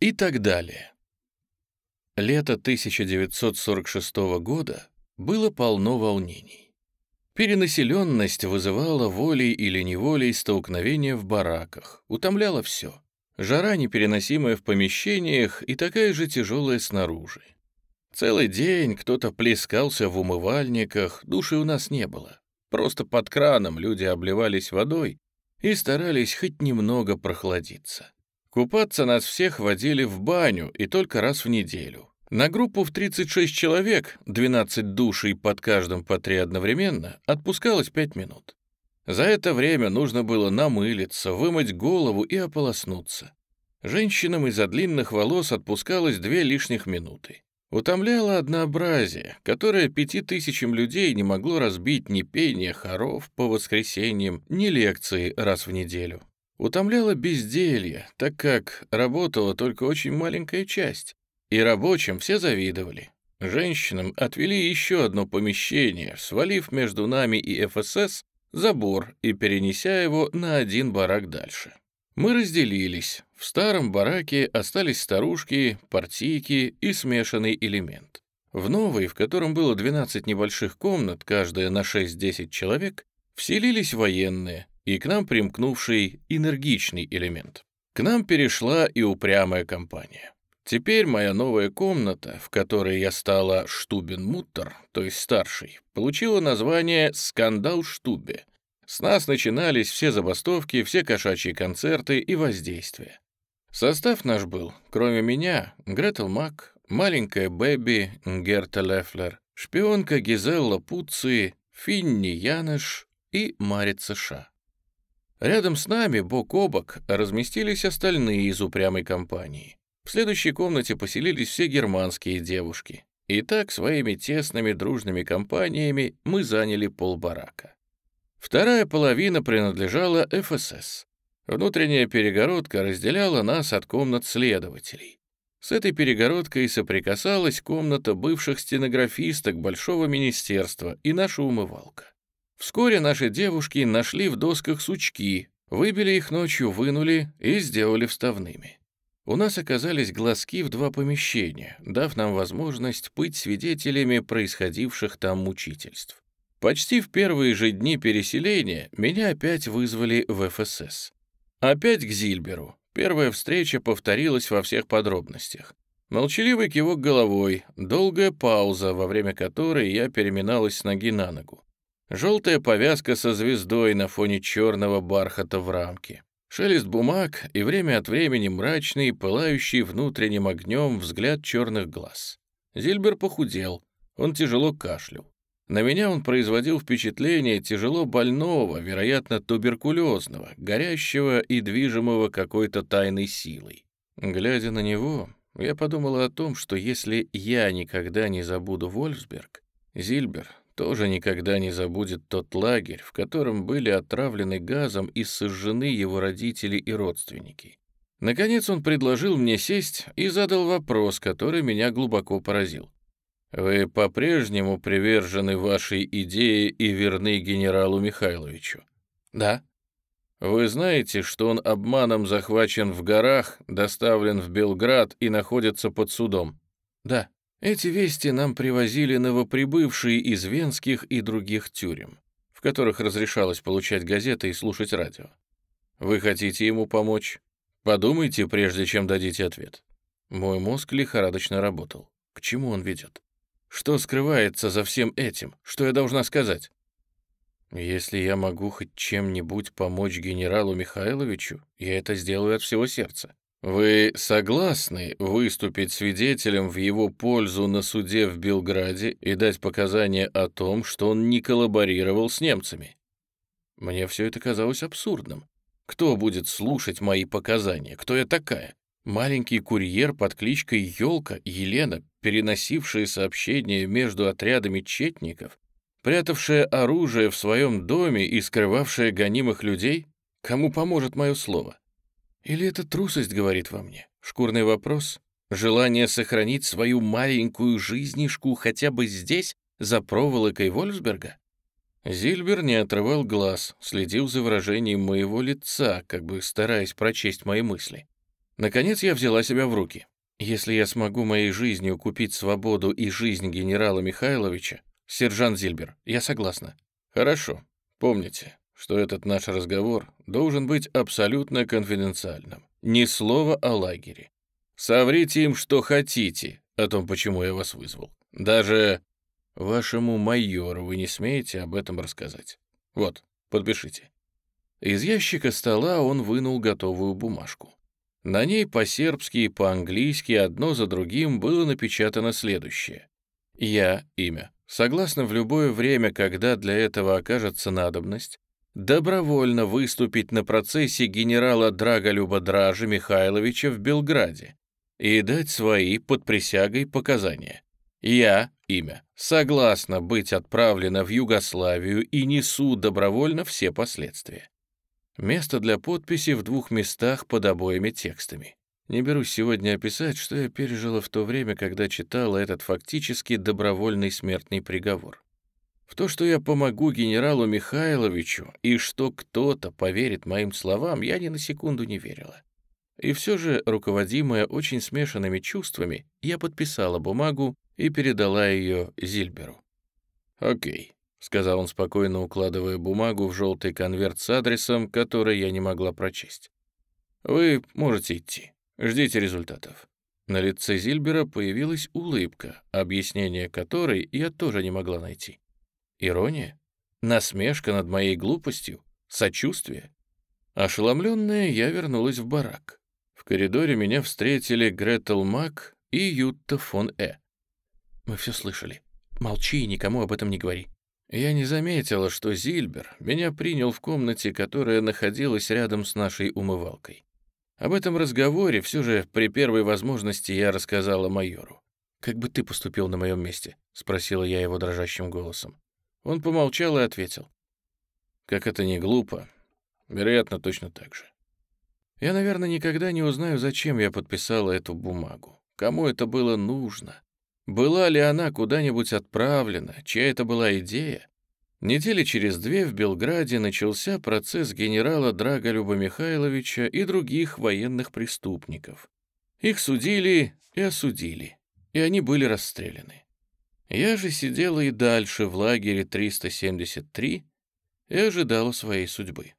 и так далее. Лето 1946 года было полно волнений. Перенаселенность вызывала волей или неволей столкновения в бараках, утомляла все. Жара непереносимая в помещениях и такая же тяжелая снаружи. Целый день кто-то плескался в умывальниках, души у нас не было. Просто под краном люди обливались водой и старались хоть немного прохладиться. Купаться нас всех водили в баню и только раз в неделю. На группу в 36 человек, 12 душей под каждым по три одновременно, отпускалось 5 минут. За это время нужно было намылиться, вымыть голову и ополоснуться. Женщинам из-за длинных волос отпускалось две лишних минуты. Утомляло однообразие, которое пяти тысячам людей не могло разбить ни пение хоров по воскресеньям, ни лекции раз в неделю. Утомляло безделье, так как работала только очень маленькая часть, и рабочим все завидовали. Женщинам отвели еще одно помещение, свалив между нами и ФСС забор и перенеся его на один барак дальше. Мы разделились. В старом бараке остались старушки, партийки и смешанный элемент. В новый, в котором было 12 небольших комнат, каждая на 6-10 человек, вселились военные и к нам примкнувший энергичный элемент. К нам перешла и упрямая компания. Теперь моя новая комната, в которой я стала Штубен-Муттер, то есть старший, получила название «Скандал Штубе», с нас начинались все забастовки, все кошачьи концерты и воздействия. Состав наш был, кроме меня, Гретел Мак, маленькая Бэби Герта Лефлер, шпионка Гизелла Пуцци, Финни Яныш и Марица Ша. Рядом с нами, бок о бок, разместились остальные из упрямой компании. В следующей комнате поселились все германские девушки. И так своими тесными дружными компаниями мы заняли полбарака. Вторая половина принадлежала ФСС. Внутренняя перегородка разделяла нас от комнат следователей. С этой перегородкой соприкасалась комната бывших стенографисток Большого министерства и наша умывалка. Вскоре наши девушки нашли в досках сучки, выбили их ночью, вынули и сделали вставными. У нас оказались глазки в два помещения, дав нам возможность быть свидетелями происходивших там мучительств. Почти в первые же дни переселения меня опять вызвали в ФСС. Опять к Зильберу. Первая встреча повторилась во всех подробностях. Молчаливый кивок головой, долгая пауза, во время которой я переминалась с ноги на ногу. Желтая повязка со звездой на фоне черного бархата в рамке. Шелест бумаг и время от времени мрачный, пылающий внутренним огнем взгляд черных глаз. Зильбер похудел, он тяжело кашлял. На меня он производил впечатление тяжело больного, вероятно, туберкулезного, горящего и движимого какой-то тайной силой. Глядя на него, я подумала о том, что если я никогда не забуду Вольфсберг, Зильбер тоже никогда не забудет тот лагерь, в котором были отравлены газом и сожжены его родители и родственники. Наконец он предложил мне сесть и задал вопрос, который меня глубоко поразил. Вы по-прежнему привержены вашей идее и верны генералу Михайловичу? Да. Вы знаете, что он обманом захвачен в горах, доставлен в Белград и находится под судом? Да. Эти вести нам привозили новоприбывшие из венских и других тюрем, в которых разрешалось получать газеты и слушать радио. Вы хотите ему помочь? Подумайте, прежде чем дадите ответ. Мой мозг лихорадочно работал. К чему он ведет? Что скрывается за всем этим? Что я должна сказать? Если я могу хоть чем-нибудь помочь генералу Михайловичу, я это сделаю от всего сердца. Вы согласны выступить свидетелем в его пользу на суде в Белграде и дать показания о том, что он не коллаборировал с немцами? Мне все это казалось абсурдным. Кто будет слушать мои показания? Кто я такая? Маленький курьер под кличкой Ёлка Елена, переносившая сообщения между отрядами четников, прятавшая оружие в своем доме и скрывавшая гонимых людей? Кому поможет мое слово? Или это трусость говорит во мне? Шкурный вопрос? Желание сохранить свою маленькую жизнишку хотя бы здесь, за проволокой Вольфсберга? Зильбер не отрывал глаз, следил за выражением моего лица, как бы стараясь прочесть мои мысли. Наконец я взяла себя в руки. Если я смогу моей жизнью купить свободу и жизнь генерала Михайловича, сержант Зильбер, я согласна. Хорошо. Помните, что этот наш разговор должен быть абсолютно конфиденциальным. Ни слова о лагере. Соврите им, что хотите, о том, почему я вас вызвал. Даже вашему майору вы не смеете об этом рассказать. Вот, подпишите». Из ящика стола он вынул готовую бумажку. На ней по-сербски и по-английски одно за другим было напечатано следующее. «Я, имя, согласно в любое время, когда для этого окажется надобность, добровольно выступить на процессе генерала Драголюба Дражи Михайловича в Белграде и дать свои под присягой показания. Я, имя, согласна быть отправлена в Югославию и несу добровольно все последствия. Место для подписи в двух местах под обоими текстами. Не берусь сегодня описать, что я пережила в то время, когда читала этот фактически добровольный смертный приговор. В то, что я помогу генералу Михайловичу и что кто-то поверит моим словам, я ни на секунду не верила. И все же, руководимая очень смешанными чувствами, я подписала бумагу и передала ее Зильберу. «Окей», — сказал он спокойно, укладывая бумагу в желтый конверт с адресом, который я не могла прочесть. «Вы можете идти. Ждите результатов». На лице Зильбера появилась улыбка, объяснение которой я тоже не могла найти. Ирония? Насмешка над моей глупостью? Сочувствие? Ошеломленная, я вернулась в барак. В коридоре меня встретили Гретел Мак и Ютта фон Э. «Мы все слышали. Молчи и никому об этом не говори». Я не заметила, что Зильбер меня принял в комнате, которая находилась рядом с нашей умывалкой. Об этом разговоре все же при первой возможности я рассказала майору. «Как бы ты поступил на моем месте?» — спросила я его дрожащим голосом. Он помолчал и ответил. «Как это не глупо, вероятно, точно так же. Я, наверное, никогда не узнаю, зачем я подписала эту бумагу, кому это было нужно, была ли она куда-нибудь отправлена, чья это была идея. Недели через две в Белграде начался процесс генерала Драголюба Михайловича и других военных преступников. Их судили и осудили, и они были расстреляны. Я же сидела и дальше в лагере 373 и ожидала своей судьбы.